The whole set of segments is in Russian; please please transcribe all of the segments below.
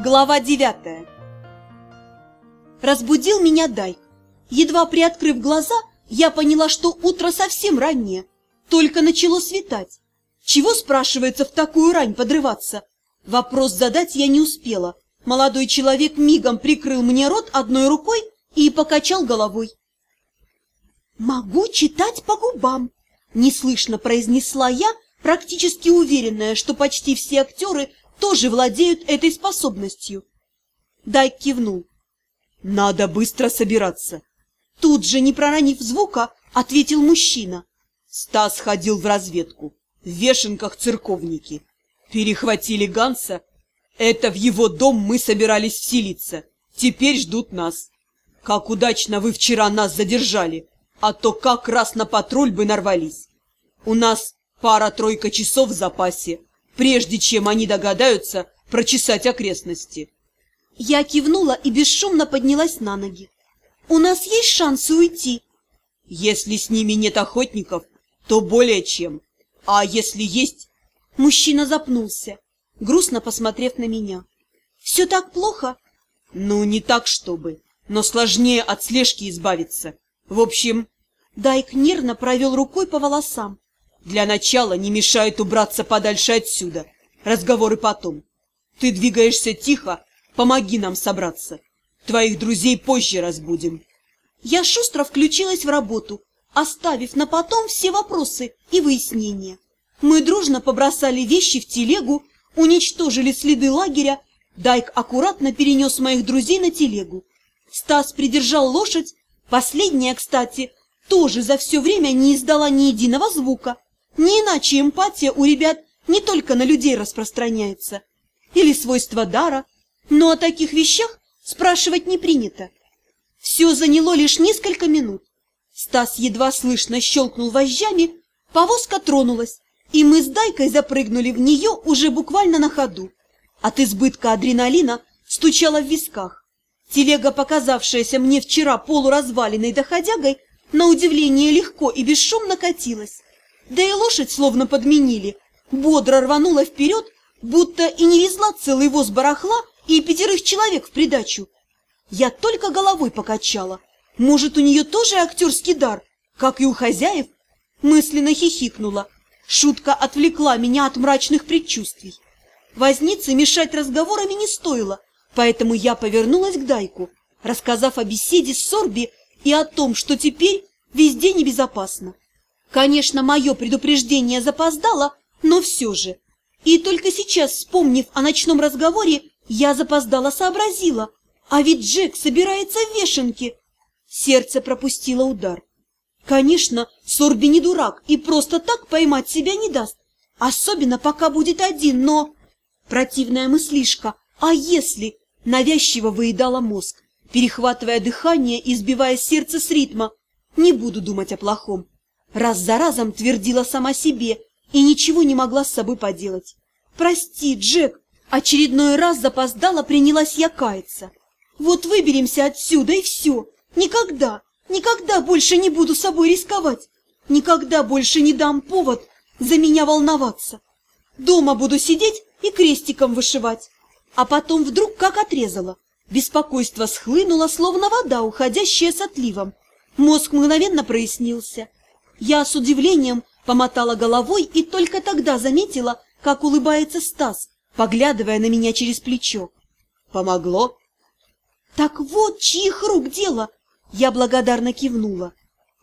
Глава девятая Разбудил меня Дайк. Едва приоткрыв глаза, я поняла, что утро совсем раннее. Только начало светать. Чего, спрашивается, в такую рань подрываться? Вопрос задать я не успела. Молодой человек мигом прикрыл мне рот одной рукой и покачал головой. «Могу читать по губам», — неслышно произнесла я, практически уверенная, что почти все актеры тоже владеют этой способностью. Дайк кивнул. «Надо быстро собираться». Тут же, не проронив звука, ответил мужчина. Стас ходил в разведку. В вешенках церковники. Перехватили Ганса. Это в его дом мы собирались вселиться. Теперь ждут нас. Как удачно вы вчера нас задержали, а то как раз на патруль бы нарвались. У нас пара-тройка часов в запасе, прежде чем они догадаются прочесать окрестности. Я кивнула и бесшумно поднялась на ноги. «У нас есть шансы уйти?» «Если с ними нет охотников, то более чем. А если есть...» Мужчина запнулся, грустно посмотрев на меня. «Все так плохо?» «Ну, не так, чтобы, но сложнее от слежки избавиться. В общем...» Дайк нервно провел рукой по волосам. Для начала не мешает убраться подальше отсюда. Разговоры потом. Ты двигаешься тихо, помоги нам собраться. Твоих друзей позже разбудим. Я шустро включилась в работу, оставив на потом все вопросы и выяснения. Мы дружно побросали вещи в телегу, уничтожили следы лагеря. Дайк аккуратно перенес моих друзей на телегу. Стас придержал лошадь. Последняя, кстати, тоже за все время не издала ни единого звука. Не иначе эмпатия у ребят не только на людей распространяется. Или свойство дара. Но о таких вещах спрашивать не принято. Все заняло лишь несколько минут. Стас едва слышно щелкнул вожжами, повозка тронулась, и мы с Дайкой запрыгнули в нее уже буквально на ходу. От избытка адреналина стучала в висках. Телега, показавшаяся мне вчера полуразваленной доходягой, на удивление легко и бесшумно катилась. Да и лошадь словно подменили. Бодро рванула вперед, будто и не везла целый воз барахла и пятерых человек в придачу. Я только головой покачала. Может, у нее тоже актерский дар, как и у хозяев? Мысленно хихикнула. Шутка отвлекла меня от мрачных предчувствий. Вознице мешать разговорами не стоило, поэтому я повернулась к Дайку, рассказав о беседе с Сорби и о том, что теперь везде небезопасно. Конечно, мое предупреждение запоздало, но все же. И только сейчас, вспомнив о ночном разговоре, я запоздала сообразила. А ведь Джек собирается в вешенке. Сердце пропустило удар. Конечно, Сорби не дурак и просто так поймать себя не даст. Особенно пока будет один, но... Противная мыслишка. А если... Навязчиво выедала мозг, перехватывая дыхание и сбивая сердце с ритма. Не буду думать о плохом. Раз за разом твердила сама себе и ничего не могла с собой поделать. «Прости, Джек!» Очередной раз запоздала принялась я каяться. «Вот выберемся отсюда и все! Никогда, никогда больше не буду собой рисковать! Никогда больше не дам повод за меня волноваться! Дома буду сидеть и крестиком вышивать!» А потом вдруг как отрезала. Беспокойство схлынуло, словно вода, уходящая с отливом. Мозг мгновенно прояснился. Я с удивлением помотала головой и только тогда заметила, как улыбается Стас, поглядывая на меня через плечо. «Помогло?» «Так вот, чьих рук дело!» Я благодарно кивнула.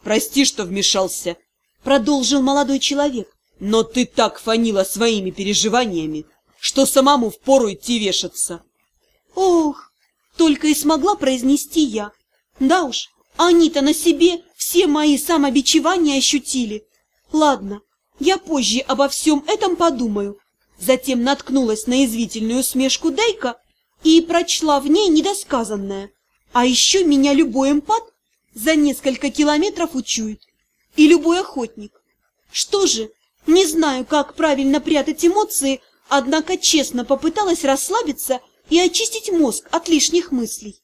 «Прости, что вмешался», — продолжил молодой человек. «Но ты так фанила своими переживаниями, что самому впору идти вешаться». «Ох!» — только и смогла произнести я. «Да уж, они-то на себе все мои самобичевания ощутили. Ладно, я позже обо всем этом подумаю. Затем наткнулась на извительную усмешку Дейка и прочла в ней недосказанное. А еще меня любой эмпат за несколько километров учует. И любой охотник. Что же, не знаю, как правильно прятать эмоции, однако честно попыталась расслабиться и очистить мозг от лишних мыслей.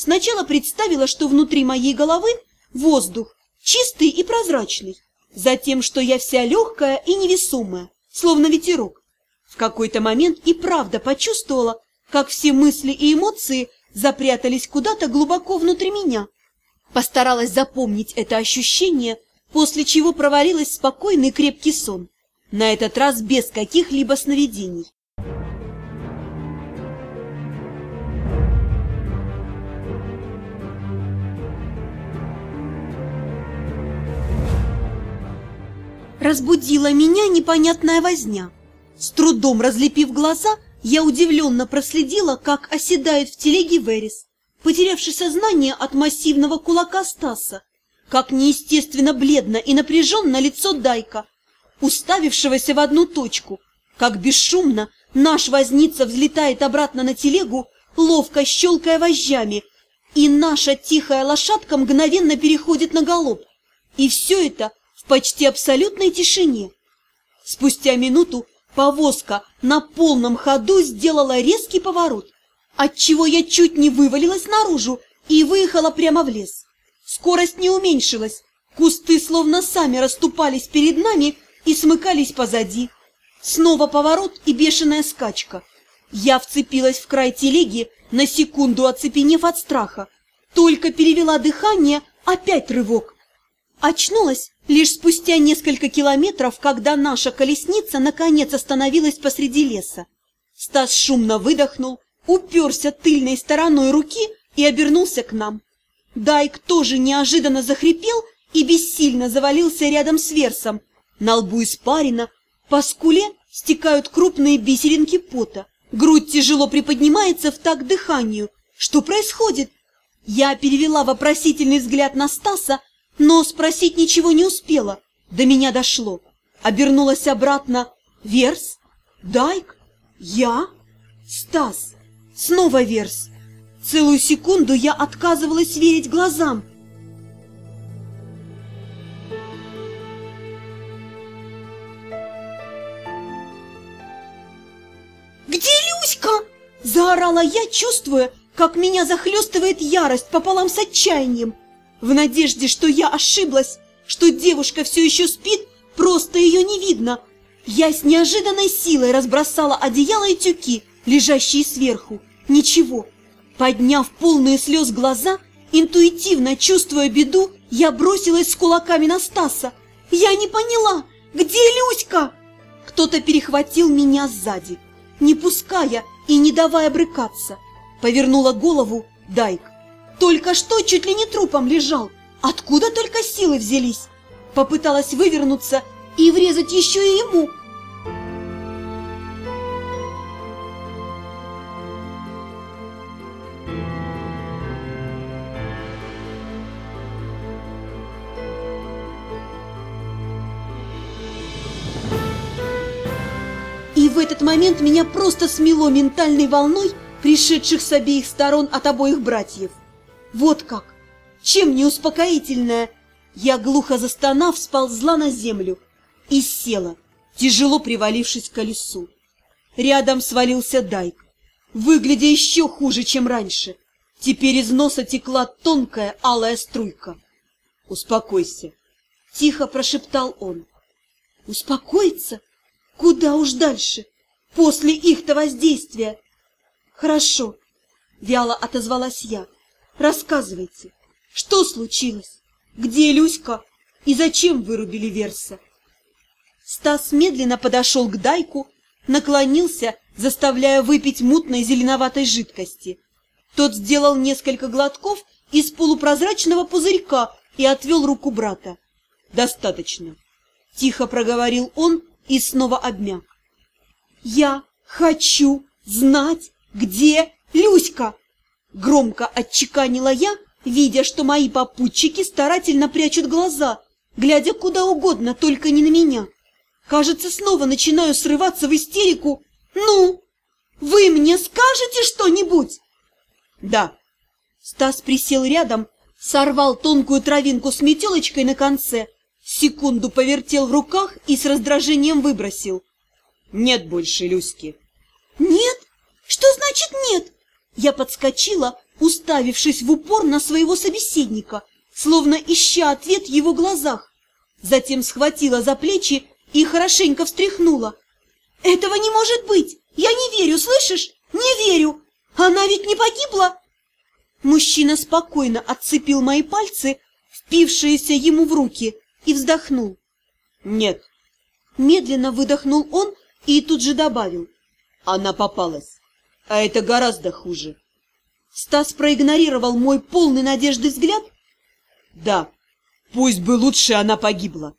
Сначала представила, что внутри моей головы воздух, чистый и прозрачный. Затем, что я вся легкая и невесомая, словно ветерок. В какой-то момент и правда почувствовала, как все мысли и эмоции запрятались куда-то глубоко внутри меня. Постаралась запомнить это ощущение, после чего провалилась в спокойный крепкий сон, на этот раз без каких-либо сновидений. Разбудила меня непонятная возня. С трудом разлепив глаза, я удивленно проследила, как оседает в телеге Верес, потерявший сознание от массивного кулака Стаса, как неестественно бледно и напряженно лицо Дайка, уставившегося в одну точку, как бесшумно наш возница взлетает обратно на телегу, ловко щелкая вожжами, и наша тихая лошадка мгновенно переходит на галоп. И все это почти абсолютной тишине. Спустя минуту повозка на полном ходу сделала резкий поворот, отчего я чуть не вывалилась наружу и выехала прямо в лес. Скорость не уменьшилась, кусты словно сами расступались перед нами и смыкались позади. Снова поворот и бешеная скачка. Я вцепилась в край телеги, на секунду оцепенев от страха. Только перевела дыхание, опять рывок. Очнулась лишь спустя несколько километров, когда наша колесница наконец остановилась посреди леса. Стас шумно выдохнул, уперся тыльной стороной руки и обернулся к нам. Дайк тоже неожиданно захрипел и бессильно завалился рядом с Версом. На лбу испарина, по скуле стекают крупные бисеринки пота. Грудь тяжело приподнимается в такт дыханию. Что происходит? Я перевела вопросительный взгляд на Стаса, но спросить ничего не успела. До меня дошло. Обернулась обратно. Верс? Дайк? Я? Стас? Снова Верс. Целую секунду я отказывалась верить глазам. «Где Люська?» – заорала я, чувствуя, как меня захлестывает ярость пополам с отчаянием. В надежде, что я ошиблась, что девушка все еще спит, просто ее не видно. Я с неожиданной силой разбросала одеяло и тюки, лежащие сверху. Ничего. Подняв полные слез глаза, интуитивно чувствуя беду, я бросилась с кулаками на Стаса. Я не поняла, где Люська? Кто-то перехватил меня сзади, не пуская и не давая брыкаться. Повернула голову Дайк. Только что чуть ли не трупом лежал. Откуда только силы взялись? Попыталась вывернуться и врезать еще и ему. И в этот момент меня просто смело ментальной волной, пришедших с обеих сторон от обоих братьев. Вот как! Чем не успокоительная? Я, глухо застонав, сползла на землю и села, тяжело привалившись к колесу. Рядом свалился Дайк, выглядя еще хуже, чем раньше. Теперь из носа текла тонкая алая струйка. «Успокойся!» — тихо прошептал он. «Успокоиться? Куда уж дальше? После их-то воздействия!» «Хорошо!» — вяло отозвалась я. Рассказывайте, что случилось? Где Люська? И зачем вырубили Верса? Стас медленно подошел к Дайку, наклонился, заставляя выпить мутной зеленоватой жидкости. Тот сделал несколько глотков из полупрозрачного пузырька и отвел руку брата. «Достаточно», — тихо проговорил он и снова обмяк. «Я хочу знать, где Люська!» Громко отчеканила я, видя, что мои попутчики старательно прячут глаза, глядя куда угодно, только не на меня. Кажется, снова начинаю срываться в истерику. «Ну, вы мне скажете что-нибудь?» «Да». Стас присел рядом, сорвал тонкую травинку с метелочкой на конце, секунду повертел в руках и с раздражением выбросил. «Нет больше Люськи». «Нет? Что значит нет?» Я подскочила, уставившись в упор на своего собеседника, словно ища ответ в его глазах. Затем схватила за плечи и хорошенько встряхнула. «Этого не может быть! Я не верю, слышишь? Не верю! Она ведь не погибла? Мужчина спокойно отцепил мои пальцы, впившиеся ему в руки, и вздохнул. Нет, Медленно выдохнул он и тут же добавил. она попалась. А это гораздо хуже. Стас проигнорировал мой полный надежды взгляд. Да, пусть бы лучше она погибла.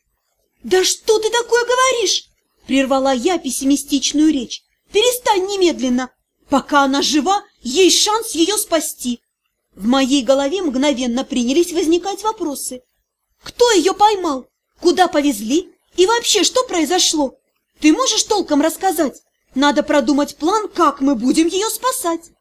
«Да что ты такое говоришь?» Прервала я пессимистичную речь. «Перестань немедленно! Пока она жива, есть шанс ее спасти!» В моей голове мгновенно принялись возникать вопросы. Кто ее поймал? Куда повезли? И вообще, что произошло? Ты можешь толком рассказать? Надо продумать план, как мы будем ее спасать.